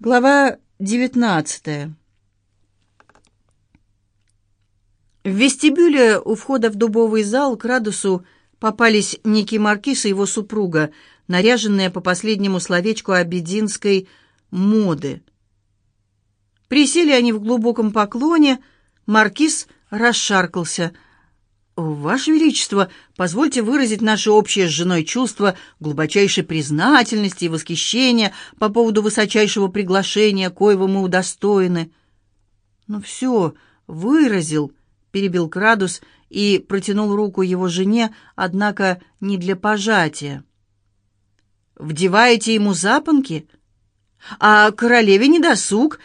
Глава девятнадцатая. В вестибюле у входа в дубовый зал к Радусу попались некий маркиз и его супруга, наряженные по последнему словечку обединской моды. Присели они в глубоком поклоне, маркиз расшаркался – «Ваше Величество, позвольте выразить наше общее с женой чувство глубочайшей признательности и восхищения по поводу высочайшего приглашения, коего мы удостоены». «Ну все, выразил», — перебил Крадус и протянул руку его жене, однако не для пожатия. «Вдеваете ему запонки? А королеве не досуг?»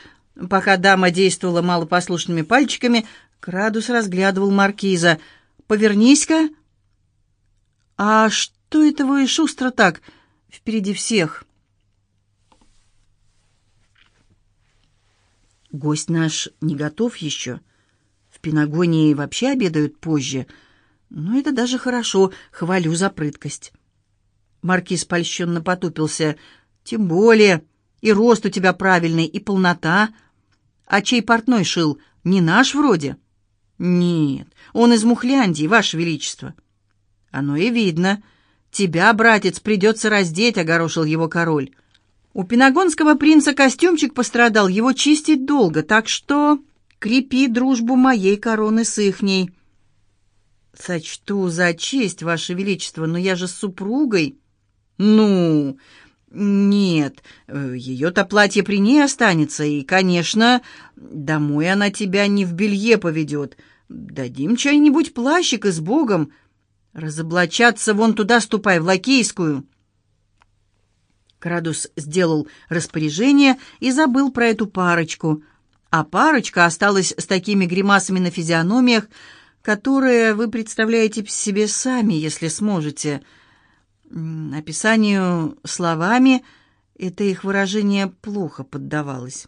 Пока дама действовала малопослушными пальчиками, Крадус разглядывал маркиза — Повернись-ка!» «А что это вы шустро так, впереди всех?» «Гость наш не готов еще. В Пенагонии вообще обедают позже. Но это даже хорошо, хвалю за прыткость». Маркиз польщенно потупился. «Тем более, и рост у тебя правильный, и полнота. А чей портной шил? Не наш вроде?» «Нет, он из Мухляндии, Ваше Величество». «Оно и видно. Тебя, братец, придется раздеть», — огорошил его король. «У пенагонского принца костюмчик пострадал, его чистить долго, так что крепи дружбу моей короны с ихней». «Сочту за честь, Ваше Величество, но я же с супругой». «Ну, нет, ее-то платье при ней останется, и, конечно, домой она тебя не в белье поведет». Дадим чай-нибудь плащик и с Богом. Разоблачаться вон туда ступай, в Лакейскую. Крадус сделал распоряжение и забыл про эту парочку. А парочка осталась с такими гримасами на физиономиях, которые вы представляете себе сами, если сможете. Описанию словами это их выражение плохо поддавалось.